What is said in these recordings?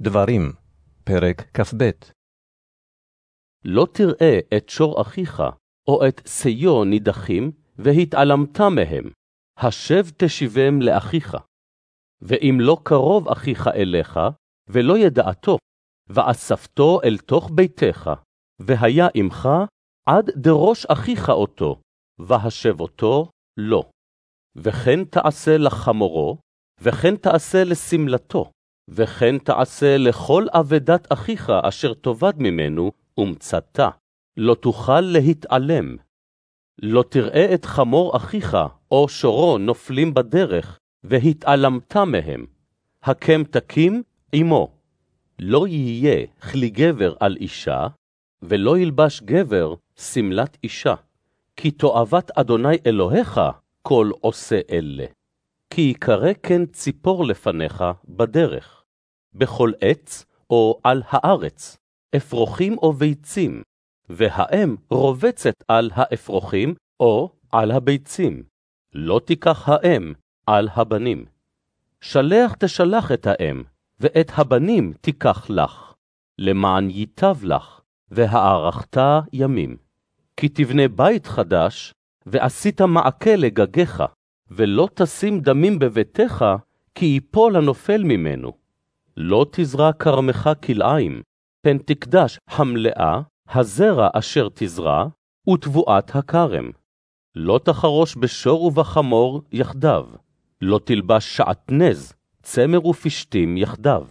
דברים, פרק כ"ב לא תראה את שור אחיך, או את שיו נידחים, והתעלמת מהם. השב תשיבם לאחיך. ואם לא קרוב אחיך אליך, ולא ידעתו, ואספתו אל תוך ביתך, והיה עמך, עד דרוש אחיך אותו, והשב אותו לא. וכן תעשה לחמורו, וכן תעשה לשמלתו, וכן תעשה לכל אבדת אחיך אשר תאבד ממנו, ומצתה, לא תוכל להתעלם. לא תראה את חמור אחיך, או שורו נופלים בדרך, והתעלמת מהם. הקם תקים עמו. לא יהיה כלי גבר על אישה, ולא ילבש גבר שמלת אישה, כי תועבת אדוני אלוהיך כל עושה אלה. כי יקרא כן ציפור לפניך בדרך. בכל עץ או על הארץ, אפרוחים או ביצים, והאם רובצת על האפרוחים או על הביצים. לא תיקח האם על הבנים. שלח תשלח את האם, ואת הבנים תיקח לך, למען ייטב לך, והארכת ימים. כי תבנה בית חדש, ועשית מעקה לגגיך, ולא תשים דמים בביתך, כי יפול הנופל ממנו. לא תזרע כרמך כלאיים, פן תקדש המלאה, הזרע אשר תזרע, ותבואת הכרם. לא תחרוש בשור ובחמור יחדיו, לא תלבש שעטנז, צמר ופשתים יחדיו.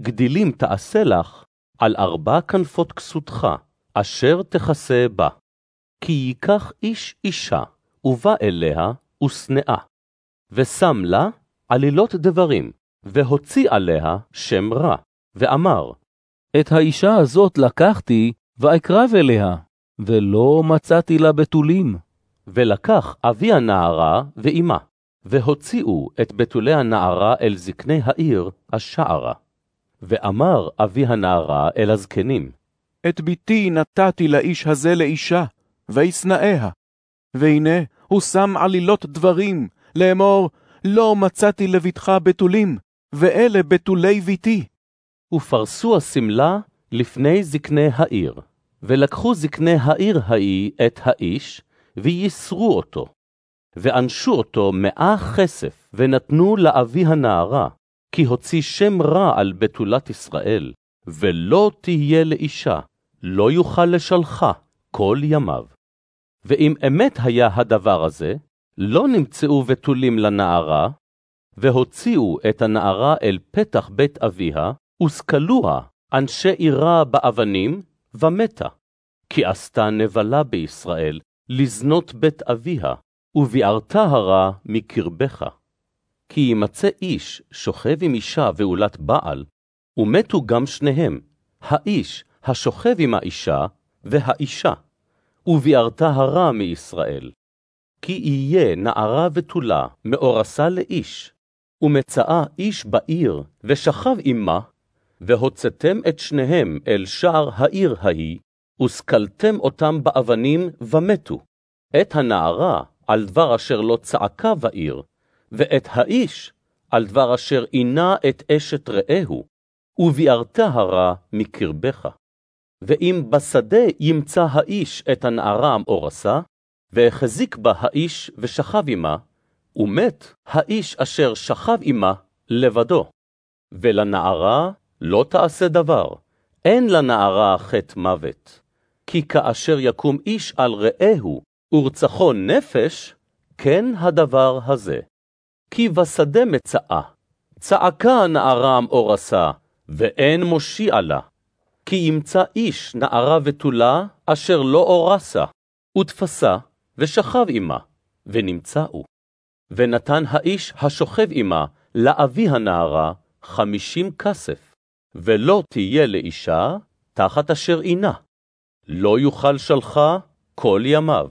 גדילים תעשה לך על ארבע כנפות כסותך, אשר תכסה בה. כי ייקח איש אישה, ובא אליה, ושנאה. ושם לה עלילות דברים, והוציא עליה שם רע, ואמר, את האישה הזאת לקחתי, ואקרב אליה, ולא מצאתי לה בתולים. ולקח אבי הנערה ואמה, והוציאו את בתולי הנערה אל זקני העיר השערה. ואמר אבי הנערה אל הזקנים, את בתי נתתי לאיש הזה לאישה, וישנאיה. והנה, הוא שם עלילות דברים, לאמור, לא מצאתי לביתך בתולים, ואלה בתולי ביתי. ופרסו השמלה לפני זקני העיר, ולקחו זקני העיר ההיא את האיש, וייסרו אותו. ואנשו אותו מאה כסף, ונתנו לאבי הנערה, כי הוציא שם רע על בתולת ישראל, ולא תהיה לאישה, לא יוכל לשלחה כל ימיו. ואם אמת היה הדבר הזה, לא נמצאו בתולים לנערה, והוציאו את הנערה אל פתח בית אביה, וסקלוה אנשי עירה באבנים, ומתה. כי עשתה נבלה בישראל, לזנות בית אביה, וביערת הרע מקרבך. כי ימצא איש שוכב עם אישה ועולת בעל, ומתו גם שניהם, האיש השוכב עם האישה, והאישה, וביערת הרע מישראל. כי יהיה נערה בתולה מאורסה לאיש, ומצאה איש בעיר, ושכב עמה, והוצאתם את שניהם אל שער העיר ההיא, וסקלתם אותם באבנים, ומתו. את הנערה על דבר אשר לא צעקה בעיר, ואת האיש על דבר אשר עינה את אשת רעהו, וביערת הרע מקרבך. ואם בשדה ימצא האיש את הנערה המאורסה, והחזיק בה האיש ושכב עמה, ומת האיש אשר שכב עמה לבדו. ולנערה לא תעשה דבר, אין לנערה חטא מוות. כי כאשר יקום איש על רעהו ורצחו נפש, כן הדבר הזה. כי בשדה מצאה, צעקה הנערה המאורסה, ואין מושיע לה. כי ימצא איש נערה בתולה אשר לא אורסה, ותפסה, ושכב עמה, ונמצאו. ונתן האיש השוכב עמה לאבי הנערה חמישים כסף, ולא תהיה לאישה תחת אשר עינה. לא יוכל שלחה כל ימיו.